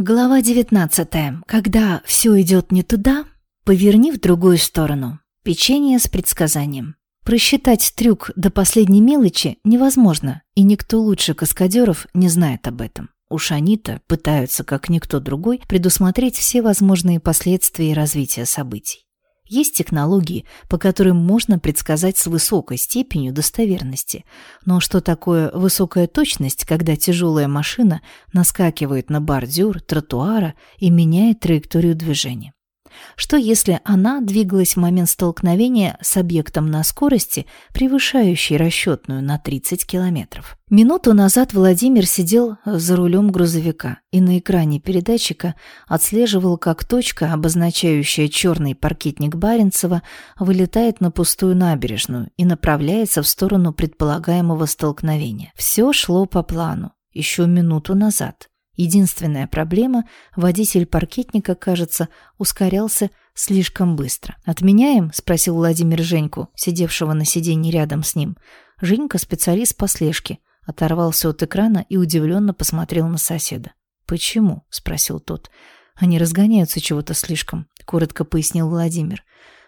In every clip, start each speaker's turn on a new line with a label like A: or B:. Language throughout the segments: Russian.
A: Глава 19. Когда все идет не туда, поверни в другую сторону. Печенье с предсказанием. Просчитать трюк до последней мелочи невозможно, и никто лучше каскадеров не знает об этом. Уж они-то пытаются, как никто другой, предусмотреть все возможные последствия развития событий. Есть технологии, по которым можно предсказать с высокой степенью достоверности. Но что такое высокая точность, когда тяжелая машина наскакивает на бордюр тротуара и меняет траекторию движения? Что если она двигалась в момент столкновения с объектом на скорости, превышающей расчетную на 30 километров? Минуту назад Владимир сидел за рулем грузовика и на экране передатчика отслеживал, как точка, обозначающая черный паркетник Баренцева, вылетает на пустую набережную и направляется в сторону предполагаемого столкновения. Все шло по плану еще минуту назад. Единственная проблема – водитель паркетника, кажется, ускорялся слишком быстро. «Отменяем?» – спросил Владимир Женьку, сидевшего на сиденье рядом с ним. Женька – специалист по слежке. Оторвался от экрана и удивленно посмотрел на соседа. «Почему?» – спросил тот. «Они разгоняются чего-то слишком», – коротко пояснил Владимир.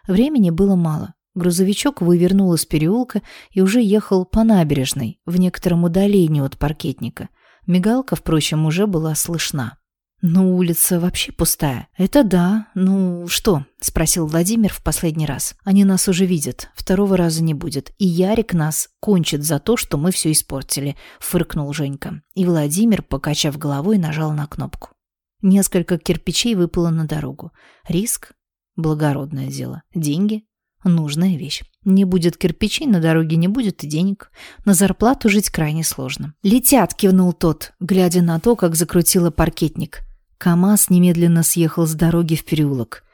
A: Времени было мало. Грузовичок вывернул из переулка и уже ехал по набережной, в некотором удалении от паркетника – Мигалка, впрочем, уже была слышна. «Ну, улица вообще пустая». «Это да. Ну, что?» — спросил Владимир в последний раз. «Они нас уже видят. Второго раза не будет. И Ярик нас кончит за то, что мы все испортили», — фыркнул Женька. И Владимир, покачав головой, нажал на кнопку. Несколько кирпичей выпало на дорогу. Риск — благородное дело. Деньги Нужная вещь. Не будет кирпичей, на дороге не будет и денег. На зарплату жить крайне сложно. «Летят!» — кивнул тот, глядя на то, как закрутила паркетник. КамАЗ немедленно съехал с дороги в переулок.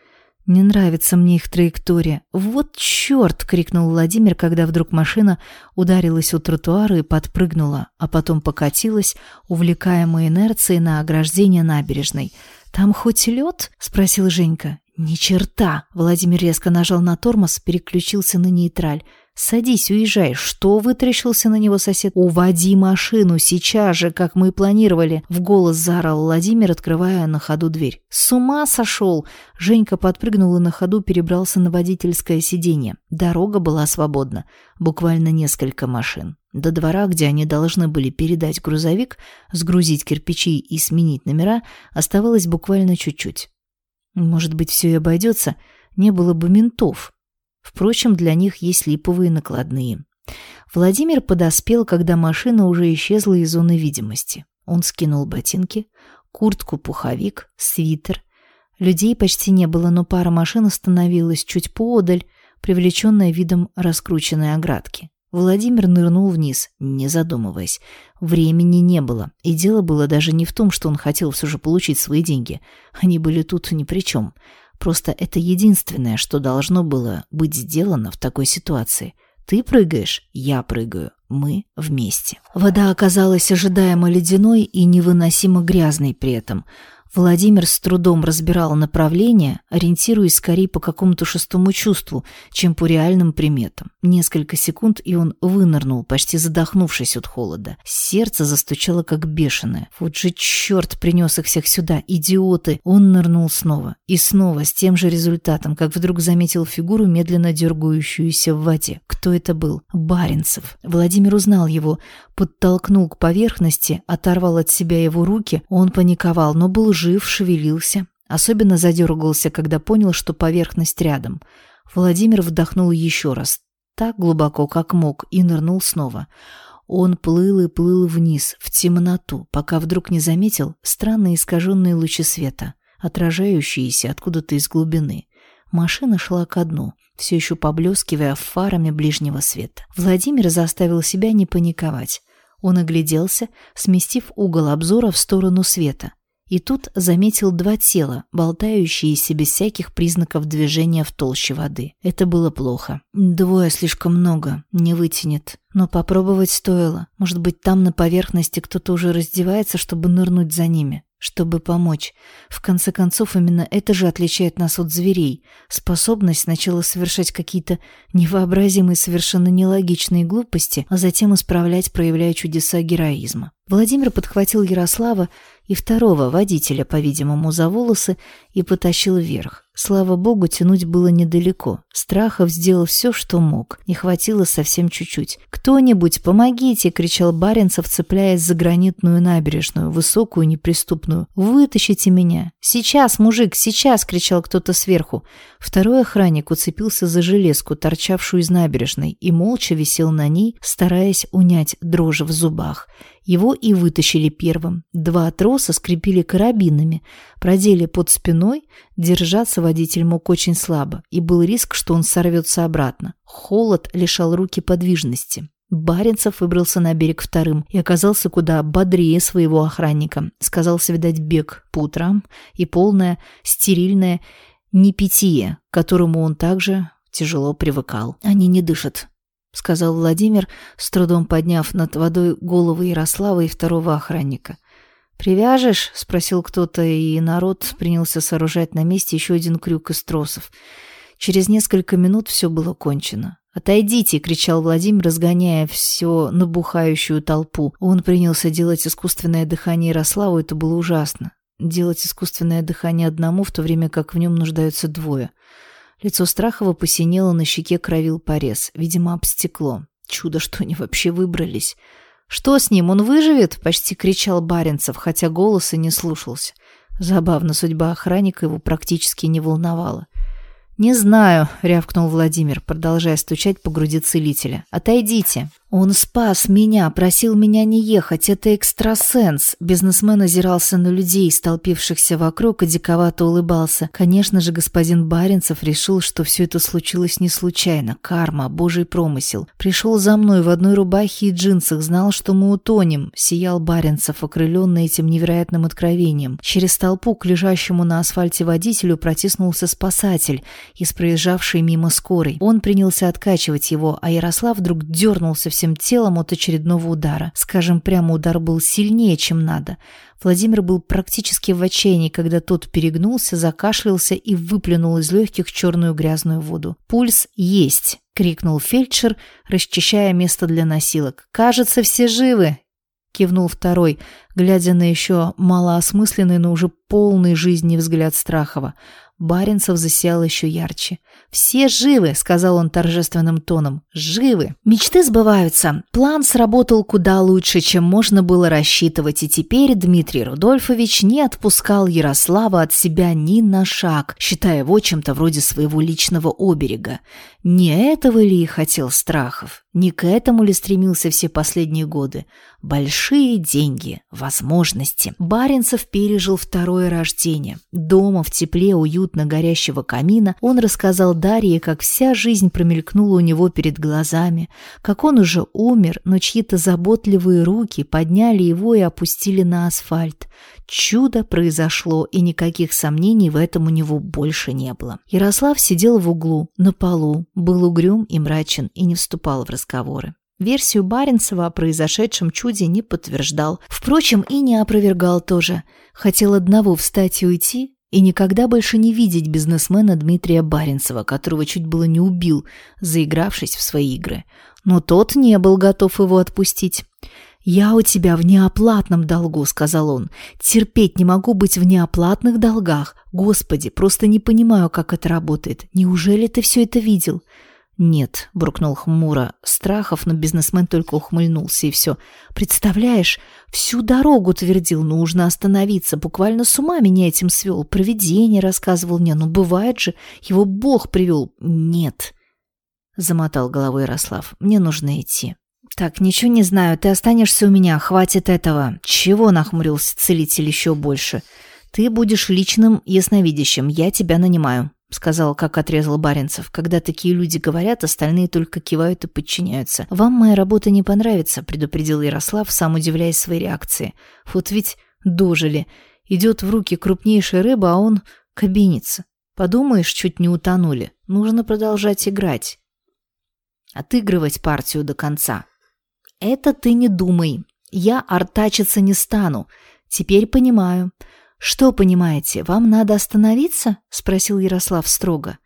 A: «Не нравится мне их траектория. Вот черт!» — крикнул Владимир, когда вдруг машина ударилась у тротуара и подпрыгнула, а потом покатилась, увлекаемая инерцией на ограждение набережной. «Там хоть лед?» — спросил Женька. «Ни черта!» — Владимир резко нажал на тормоз, переключился на нейтраль. «Садись, уезжай!» «Что?» — вытрящился на него сосед. «Уводи машину сейчас же, как мы и планировали!» В голос заорал Владимир, открывая на ходу дверь. «С ума сошел!» Женька подпрыгнул и на ходу перебрался на водительское сиденье. Дорога была свободна. Буквально несколько машин. До двора, где они должны были передать грузовик, сгрузить кирпичи и сменить номера, оставалось буквально чуть-чуть. Может быть, все и обойдется, не было бы ментов. Впрочем, для них есть липовые накладные. Владимир подоспел, когда машина уже исчезла из зоны видимости. Он скинул ботинки, куртку, пуховик, свитер. Людей почти не было, но пара машин остановилась чуть поодаль, привлеченная видом раскрученной оградки. Владимир нырнул вниз, не задумываясь. Времени не было, и дело было даже не в том, что он хотел все же получить свои деньги. Они были тут ни при чем. Просто это единственное, что должно было быть сделано в такой ситуации. Ты прыгаешь, я прыгаю, мы вместе. Вода оказалась ожидаемо ледяной и невыносимо грязной при этом – Владимир с трудом разбирал направление, ориентируясь скорее по какому-то шестому чувству, чем по реальным приметам. Несколько секунд, и он вынырнул, почти задохнувшись от холода. Сердце застучало как бешеное. Вот же черт принес их всех сюда, идиоты! Он нырнул снова. И снова с тем же результатом, как вдруг заметил фигуру, медленно дергающуюся в воде. Кто это был? Баренцев. Владимир узнал его, подтолкнул к поверхности, оторвал от себя его руки. Он паниковал, но был жив жив, шевелился. Особенно задергался, когда понял, что поверхность рядом. Владимир вдохнул еще раз, так глубоко, как мог, и нырнул снова. Он плыл и плыл вниз, в темноту, пока вдруг не заметил странные искаженные лучи света, отражающиеся откуда-то из глубины. Машина шла ко дну, все еще поблескивая фарами ближнего света. Владимир заставил себя не паниковать. Он огляделся, сместив угол обзора в сторону света. И тут заметил два тела, болтающиеся без всяких признаков движения в толще воды. Это было плохо. Двое слишком много, не вытянет. Но попробовать стоило. Может быть, там на поверхности кто-то уже раздевается, чтобы нырнуть за ними чтобы помочь. В конце концов, именно это же отличает нас от зверей. Способность сначала совершать какие-то невообразимые, совершенно нелогичные глупости, а затем исправлять, проявляя чудеса героизма. Владимир подхватил Ярослава и второго водителя, по-видимому, за волосы и потащил вверх. Слава богу, тянуть было недалеко. Страхов сделал все, что мог. Не хватило совсем чуть-чуть. «Кто-нибудь, помогите!» — кричал Баренцев, цепляясь за гранитную набережную, высокую, неприступную. «Вытащите меня!» «Сейчас, мужик, сейчас!» — кричал кто-то сверху. Второй охранник уцепился за железку, торчавшую из набережной, и молча висел на ней, стараясь унять дрожь в зубах. Его и вытащили первым. Два троса скрепили карабинами, продели под спиной, держаться водитель мог очень слабо, и был риск, что он сорвется обратно. Холод лишал руки подвижности. Баренцев выбрался на берег вторым и оказался куда бодрее своего охранника. Сказался, видать, бег по утрам и полное, стерильное непитие, к которому он также тяжело привыкал. Они не дышат, — сказал Владимир, с трудом подняв над водой головы Ярослава и второго охранника. «Привяжешь?» — спросил кто-то, и народ принялся сооружать на месте еще один крюк из тросов. Через несколько минут все было кончено. «Отойдите!» — кричал Владимир, разгоняя все набухающую толпу. Он принялся делать искусственное дыхание Ярославу, это было ужасно. Делать искусственное дыхание одному, в то время как в нем нуждаются двое — Лицо Страхова посинело, на щеке кровил порез. Видимо, об стекло. Чудо, что они вообще выбрались. «Что с ним? Он выживет?» — почти кричал Баренцев, хотя голоса не слушался. Забавно, судьба охранника его практически не волновала. «Не знаю», — рявкнул Владимир, продолжая стучать по груди целителя. «Отойдите». «Он спас меня, просил меня не ехать. Это экстрасенс». Бизнесмен озирался на людей, столпившихся вокруг, и диковато улыбался. Конечно же, господин Баренцев решил, что все это случилось не случайно. Карма, божий промысел. Пришел за мной в одной рубахе и джинсах, знал, что мы утонем. Сиял Баренцев, окрыленный этим невероятным откровением. Через толпу к лежащему на асфальте водителю протиснулся спасатель из проезжавшей мимо скорой. Он принялся откачивать его, а Ярослав вдруг дернулся всем телом от очередного удара. Скажем прямо, удар был сильнее, чем надо. Владимир был практически в отчаянии, когда тот перегнулся, закашлялся и выплюнул из легких черную грязную воду. «Пульс есть!» — крикнул фельдшер, расчищая место для носилок. «Кажется, все живы!» — кивнул второй, глядя на еще малоосмысленный, но уже полный жизни взгляд Страхова. Баренцев засиял еще ярче. «Все живы», — сказал он торжественным тоном. «Живы». Мечты сбываются. План сработал куда лучше, чем можно было рассчитывать, и теперь Дмитрий Рудольфович не отпускал Ярослава от себя ни на шаг, считая его чем-то вроде своего личного оберега. Не этого ли хотел Страхов? Не к этому ли стремился все последние годы? Большие деньги, возможности. Баренцев пережил второе рождение. Дома, в тепле уютно горящего камина, он рассказал Дарье, как вся жизнь промелькнула у него перед глазами, как он уже умер, но чьи-то заботливые руки подняли его и опустили на асфальт. Чудо произошло, и никаких сомнений в этом у него больше не было. Ярослав сидел в углу, на полу, был угрюм и мрачен и не вступал в разговоры. Версию Баренцева о произошедшем чуде не подтверждал. Впрочем, и не опровергал тоже. Хотел одного встать и уйти, и никогда больше не видеть бизнесмена Дмитрия Баренцева, которого чуть было не убил, заигравшись в свои игры. Но тот не был готов его отпустить. «Я у тебя в неоплатном долгу», — сказал он. «Терпеть не могу быть в неоплатных долгах. Господи, просто не понимаю, как это работает. Неужели ты все это видел?» «Нет», — буркнул хмуро. Страхов, но бизнесмен только ухмыльнулся и все. «Представляешь, всю дорогу твердил, нужно остановиться. Буквально с ума меня этим свел. Провидение рассказывал мне. Ну, бывает же, его Бог привел. Нет». Замотал головой Ярослав. «Мне нужно идти». «Так, ничего не знаю. Ты останешься у меня. Хватит этого». «Чего?» — нахмурился целитель еще больше. «Ты будешь личным ясновидящим. Я тебя нанимаю». — сказал, как отрезал Баренцев. «Когда такие люди говорят, остальные только кивают и подчиняются. Вам моя работа не понравится», — предупредил Ярослав, сам удивляясь своей реакции. «Вот ведь дожили. Идет в руки крупнейшая рыба, а он кабинится. Подумаешь, чуть не утонули. Нужно продолжать играть. Отыгрывать партию до конца». «Это ты не думай. Я артачиться не стану. Теперь понимаю. «Что понимаете, вам надо остановиться?» — спросил Ярослав строго.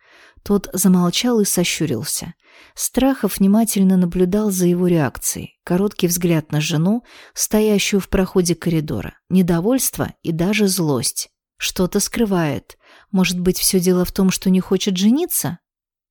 A: Тот замолчал и сощурился. Страхов внимательно наблюдал за его реакцией. Короткий взгляд на жену, стоящую в проходе коридора. Недовольство и даже злость. Что-то скрывает. Может быть, все дело в том, что не хочет жениться?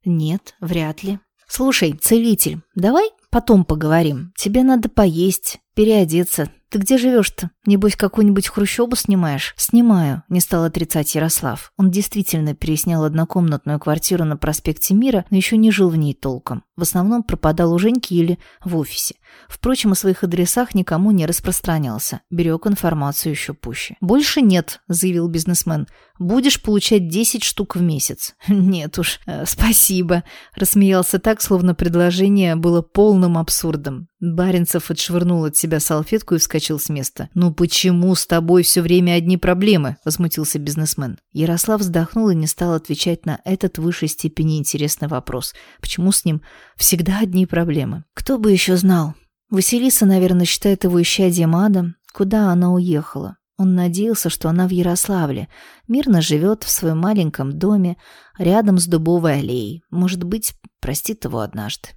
A: Нет, вряд ли. «Слушай, целитель, давай потом поговорим. Тебе надо поесть, переодеться, «Ты где живешь-то? Небось, какую-нибудь хрущобу снимаешь?» «Снимаю», — не стал отрицать Ярослав. Он действительно переснял однокомнатную квартиру на проспекте Мира, но еще не жил в ней толком. В основном пропадал у Женьки или в офисе. Впрочем, о своих адресах никому не распространялся. Берег информацию еще пуще. «Больше нет», — заявил бизнесмен. «Будешь получать 10 штук в месяц». «Нет уж, э, спасибо», — рассмеялся так, словно предложение было полным абсурдом. Баренцев отшвырнул от себя салфетку и вскочил с места. «Ну почему с тобой все время одни проблемы?» – возмутился бизнесмен. Ярослав вздохнул и не стал отвечать на этот в высшей степени интересный вопрос. Почему с ним всегда одни проблемы? Кто бы еще знал? Василиса, наверное, считает его исчадием ада. Куда она уехала? Он надеялся, что она в Ярославле, мирно живет в своем маленьком доме, рядом с дубовой аллеей. Может быть, простит его однажды.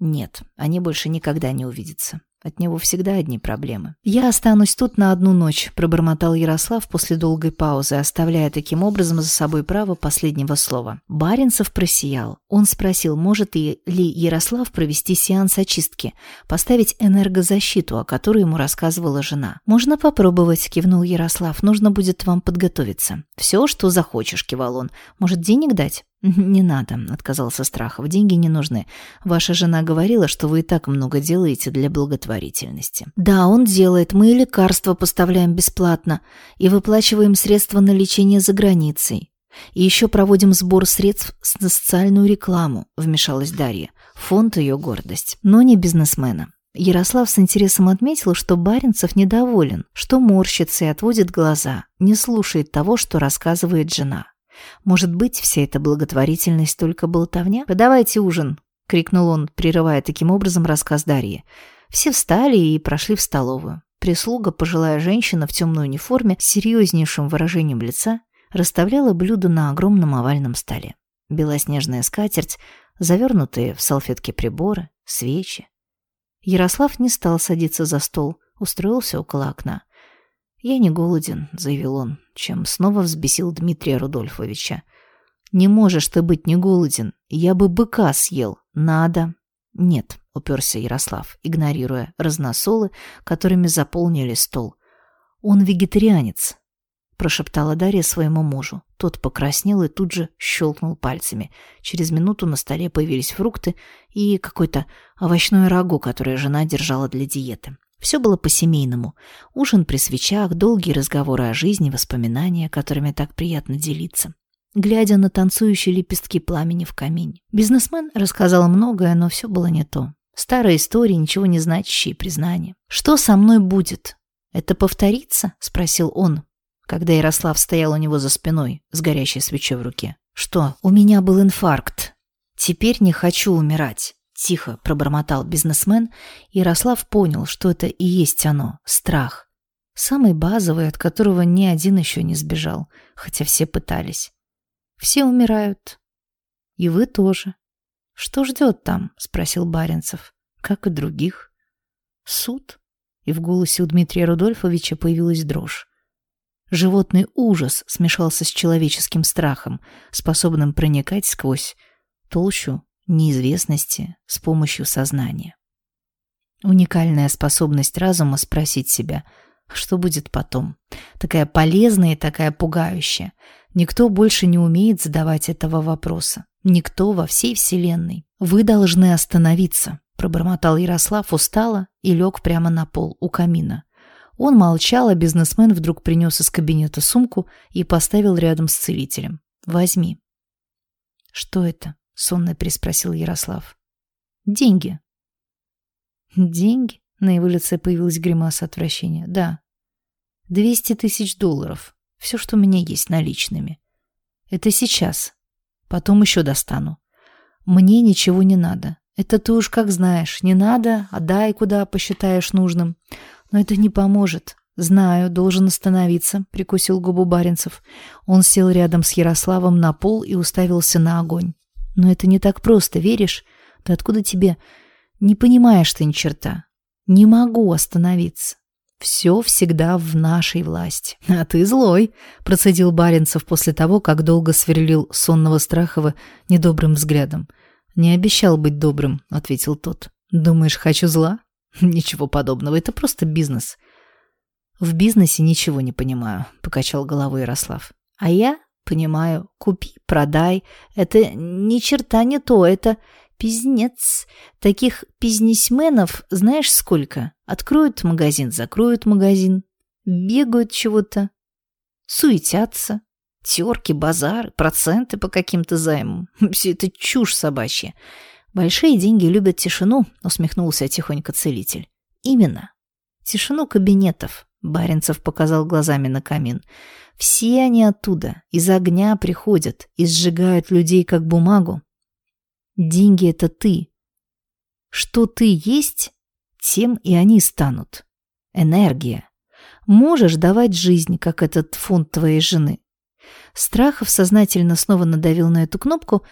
A: Нет, они больше никогда не увидятся. От него всегда одни проблемы. «Я останусь тут на одну ночь», – пробормотал Ярослав после долгой паузы, оставляя таким образом за собой право последнего слова. Баринцев просиял. Он спросил, может ли Ярослав провести сеанс очистки, поставить энергозащиту, о которой ему рассказывала жена. «Можно попробовать», – кивнул Ярослав. «Нужно будет вам подготовиться». «Все, что захочешь», – кивал он. «Может, денег дать?» «Не надо», — отказался Страхов. «Деньги не нужны. Ваша жена говорила, что вы и так много делаете для благотворительности». «Да, он делает. Мы и лекарства поставляем бесплатно и выплачиваем средства на лечение за границей. И еще проводим сбор средств на социальную рекламу», — вмешалась Дарья. Фонд ее гордость, но не бизнесмена. Ярослав с интересом отметил, что Баренцев недоволен, что морщится и отводит глаза, не слушает того, что рассказывает жена. Может быть, вся эта благотворительность только болтовня? «Подавайте ужин!» — крикнул он, прерывая таким образом рассказ Дарьи. Все встали и прошли в столовую. Прислуга, пожилая женщина в темной униформе с серьезнейшим выражением лица, расставляла блюда на огромном овальном столе. Белоснежная скатерть, завернутые в салфетки приборы, свечи. Ярослав не стал садиться за стол, устроился около окна. «Я не голоден», — заявил он, чем снова взбесил Дмитрия Рудольфовича. «Не можешь ты быть не голоден. Я бы быка съел. Надо». «Нет», — уперся Ярослав, игнорируя разносолы, которыми заполнили стол. «Он вегетарианец», — прошептала Дарья своему мужу. Тот покраснел и тут же щелкнул пальцами. Через минуту на столе появились фрукты и какое-то овощное рагу, которое жена держала для диеты. Все было по-семейному. Ужин при свечах, долгие разговоры о жизни, воспоминания, которыми так приятно делиться. Глядя на танцующие лепестки пламени в камине. Бизнесмен рассказал многое, но все было не то. Старая история, ничего не значащие признания. «Что со мной будет? Это повторится?» – спросил он, когда Ярослав стоял у него за спиной с горящей свечой в руке. «Что? У меня был инфаркт. Теперь не хочу умирать. Тихо пробормотал бизнесмен, и Ярослав понял, что это и есть оно — страх. Самый базовый, от которого ни один еще не сбежал, хотя все пытались. Все умирают. И вы тоже. Что ждет там? Спросил Баренцев. Как и других. Суд? И в голосе у Дмитрия Рудольфовича появилась дрожь. Животный ужас смешался с человеческим страхом, способным проникать сквозь толщу неизвестности с помощью сознания. Уникальная способность разума спросить себя, что будет потом. Такая полезная и такая пугающая. Никто больше не умеет задавать этого вопроса. Никто во всей Вселенной. «Вы должны остановиться», – пробормотал Ярослав устало и лег прямо на пол у камина. Он молчал, а бизнесмен вдруг принес из кабинета сумку и поставил рядом с целителем. «Возьми». «Что это?» Сонно переспросил Ярослав. Деньги. Деньги? На его лице появилась гримаса отвращения. Да. Двести тысяч долларов. Все, что у меня есть наличными. Это сейчас. Потом еще достану. Мне ничего не надо. Это ты уж как знаешь. Не надо, отдай куда посчитаешь нужным. Но это не поможет. Знаю, должен остановиться, прикусил губу Баренцев. Он сел рядом с Ярославом на пол и уставился на огонь. Но это не так просто, веришь? Да откуда тебе... Не понимаешь ты ни черта. Не могу остановиться. Все всегда в нашей власти. А ты злой, процедил Баренцев после того, как долго сверлил сонного Страхова недобрым взглядом. Не обещал быть добрым, ответил тот. Думаешь, хочу зла? Ничего подобного, это просто бизнес. В бизнесе ничего не понимаю, покачал головой Ярослав. А я понимаю. Купи, продай. Это ни черта не то, это Пизнец. Таких бизнесменов знаешь сколько? Откроют магазин, закроют магазин. Бегают чего-то. Суетятся. Терки, базары, проценты по каким-то займам. Все это чушь собачья. Большие деньги любят тишину, усмехнулся тихонько целитель. Именно. Тишину кабинетов. Баренцев показал глазами на камин. Все они оттуда, из огня приходят и сжигают людей как бумагу, Деньги — это ты. Что ты есть, тем и они станут. Энергия. Можешь давать жизнь, как этот фонд твоей жены. Страхов сознательно снова надавил на эту кнопку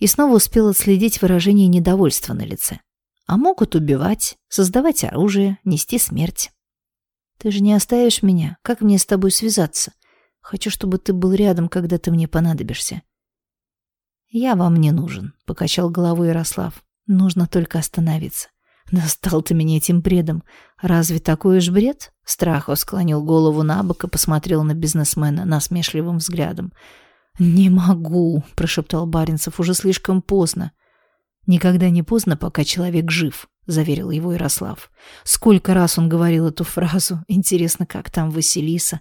A: и снова успел отследить выражение недовольства на лице. А могут убивать, создавать оружие, нести смерть. Ты же не оставишь меня. Как мне с тобой связаться? Хочу, чтобы ты был рядом, когда ты мне понадобишься. «Я вам не нужен», — покачал головой Ярослав. «Нужно только остановиться». «Достал ты меня этим бредом. Разве такой уж бред?» Страхов склонил голову на бок и посмотрел на бизнесмена насмешливым взглядом. «Не могу», — прошептал Баринцев, — «уже слишком поздно». «Никогда не поздно, пока человек жив», — заверил его Ярослав. «Сколько раз он говорил эту фразу. Интересно, как там Василиса?»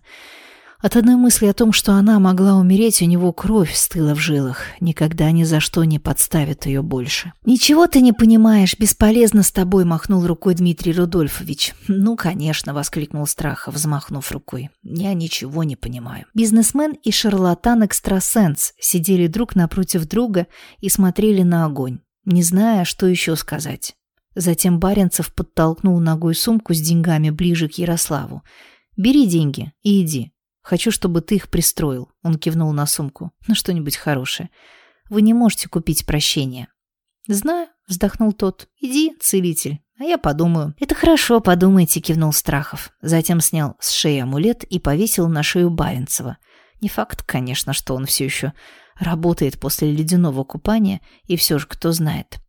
A: От одной мысли о том, что она могла умереть, у него кровь стыла в жилах. Никогда ни за что не подставит ее больше. «Ничего ты не понимаешь, бесполезно с тобой», — махнул рукой Дмитрий Рудольфович. «Ну, конечно», — воскликнул Страхов, взмахнув рукой. «Я ничего не понимаю». Бизнесмен и шарлатан-экстрасенс сидели друг напротив друга и смотрели на огонь, не зная, что еще сказать. Затем Баренцев подтолкнул ногой сумку с деньгами ближе к Ярославу. «Бери деньги и иди. Хочу, чтобы ты их пристроил. Он кивнул на сумку. Ну, что-нибудь хорошее. Вы не можете купить прощение. Знаю, вздохнул тот. Иди, целитель. А я подумаю. Это хорошо, подумайте, кивнул Страхов. Затем снял с шеи амулет и повесил на шею Баренцева. Не факт, конечно, что он все еще работает после ледяного купания, и все же кто знает.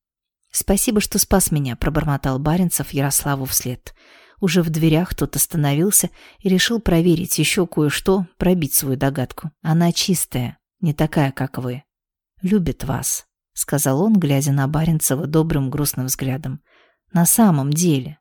A: «Спасибо, что спас меня», — пробормотал Баренцев Ярославу вслед. Уже в дверях тот остановился и решил проверить еще кое-что, пробить свою догадку. Она чистая, не такая, как вы. Любит вас, сказал он, глядя на Баренцева добрым грустным взглядом. На самом деле,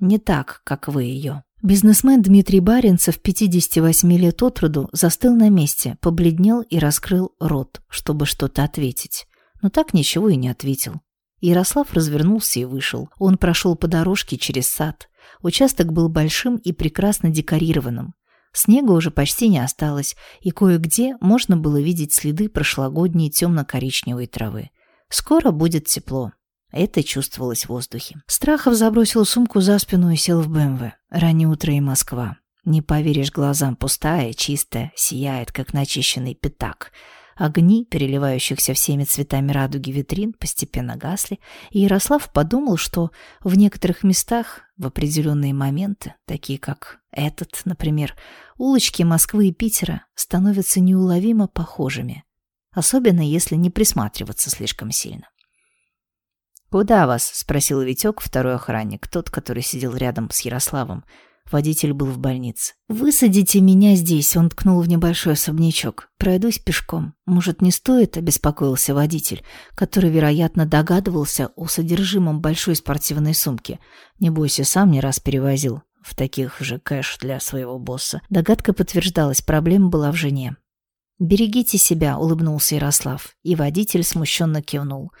A: не так, как вы ее. Бизнесмен Дмитрий Баренцев, 58 лет от роду, застыл на месте, побледнел и раскрыл рот, чтобы что-то ответить. Но так ничего и не ответил. Ярослав развернулся и вышел. Он прошел по дорожке через сад, Участок был большим и прекрасно декорированным. Снега уже почти не осталось, и кое-где можно было видеть следы прошлогодней темно-коричневой травы. Скоро будет тепло. Это чувствовалось в воздухе. Страхов забросил сумку за спину и сел в БМВ. Раннее утро и Москва. Не поверишь глазам, пустая, чистая, сияет, как начищенный пятак – Огни, переливающихся всеми цветами радуги витрин, постепенно гасли, и Ярослав подумал, что в некоторых местах, в определенные моменты, такие как этот, например, улочки Москвы и Питера становятся неуловимо похожими, особенно если не присматриваться слишком сильно. «Куда вас?» — спросил Витек, второй охранник, тот, который сидел рядом с Ярославом, Водитель был в больнице. «Высадите меня здесь», — он ткнул в небольшой особнячок. «Пройдусь пешком. Может, не стоит?» — обеспокоился водитель, который, вероятно, догадывался о содержимом большой спортивной сумки. Не бойся, сам не раз перевозил в таких же кэш для своего босса. Догадка подтверждалась, проблема была в жене. «Берегите себя», — улыбнулся Ярослав, и водитель смущенно кивнул.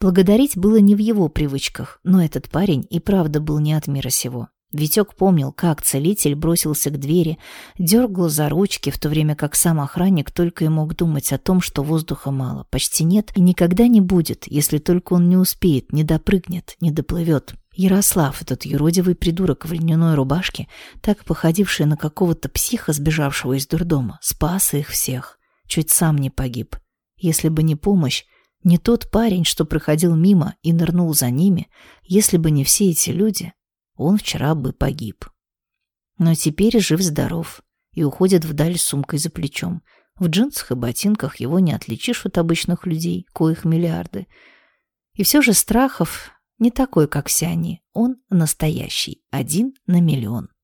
A: Благодарить было не в его привычках, но этот парень и правда был не от мира сего. Витек помнил, как целитель бросился к двери, дергал за ручки, в то время как сам охранник только и мог думать о том, что воздуха мало, почти нет и никогда не будет, если только он не успеет, не допрыгнет, не доплывет. Ярослав, этот юродивый придурок в льняной рубашке, так походивший на какого-то психа, сбежавшего из дурдома, спас их всех. Чуть сам не погиб. Если бы не помощь, Не тот парень, что проходил мимо и нырнул за ними, если бы не все эти люди, он вчера бы погиб. Но теперь жив-здоров и уходит вдаль с сумкой за плечом. В джинсах и ботинках его не отличишь от обычных людей, коих миллиарды. И все же Страхов не такой, как все они. Он настоящий, один на миллион.